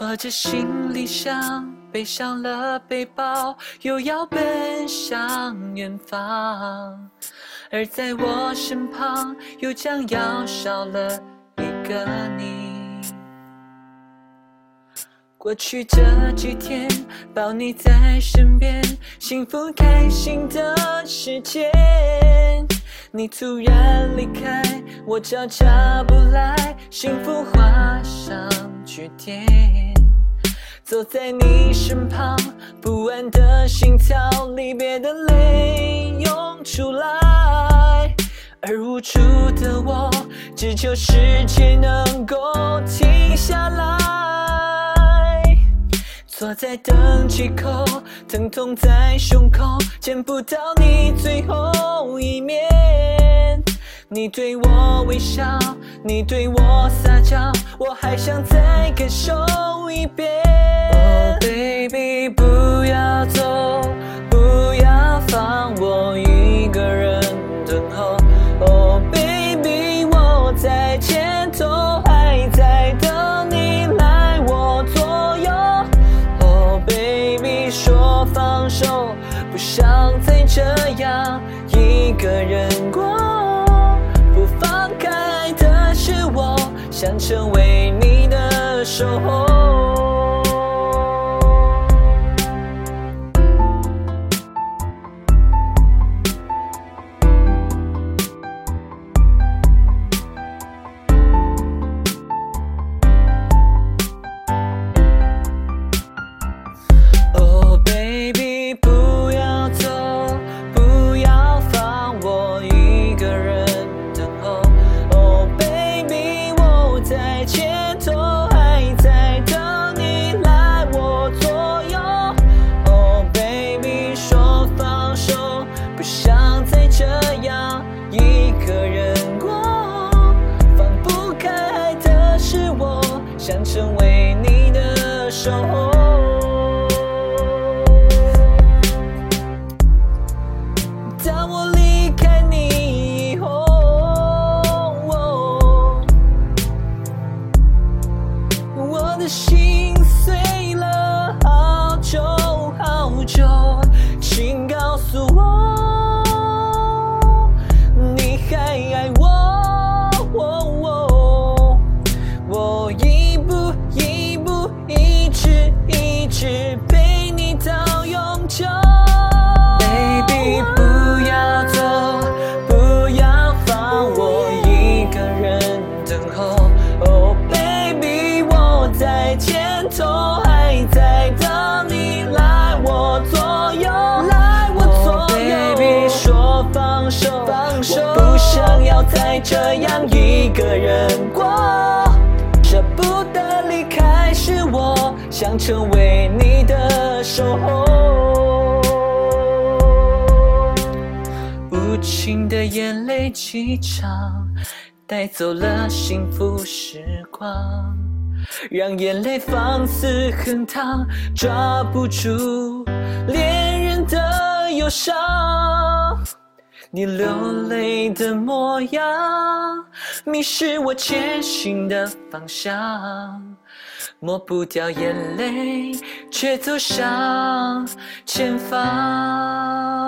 拖着行李箱，背上了背包，又要奔向远方。而在我身旁，又将要少了一个你。过去这几天，抱你在身边，幸福开心的时间。你突然离开，我悄悄不来，幸福画上句点。坐在你身旁，不安的心跳，离别的泪涌出来，而无助的我，只求时间能够停下来。坐在登机口，疼痛在胸口，见不到你最后一面。你对我微笑，你对我撒娇，我还想再感受一遍。Oh baby，不要走，不要放我一个人等候。Oh baby，我在前头，还在等你来我左右。Oh baby，说放手，不想再这样一个人过。想成为你的守候。在街头，还在等你来我左右。Oh baby，说放手，不想再这样一个人过。放不开的是我，想成为你的守再这样一个人过。舍不得离开是我，想成为你的守候。无情的眼泪几场，带走了幸福时光，让眼泪放肆横淌，抓不住恋人的忧伤。你流泪的模样，迷失我前行的方向，抹不掉眼泪，却走向前方。